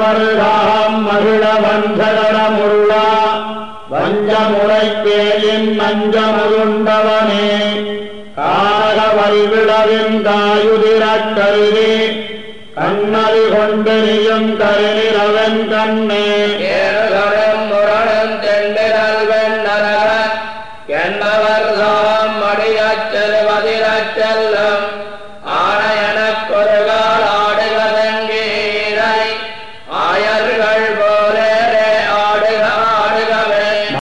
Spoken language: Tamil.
அவர்காம் மகிழ வந்தகடமுள்ள வஞ்சமுறை பேயின் நஞ்சமுருண்டவனே காரக வல்விடவின் தாயுதிரக் கருதி கண்ணறி கொண்டெறியும் கருநிறவன் கண்ணே என்னவர் தாம் அடியாச்சல் வதிரச்செல்லம்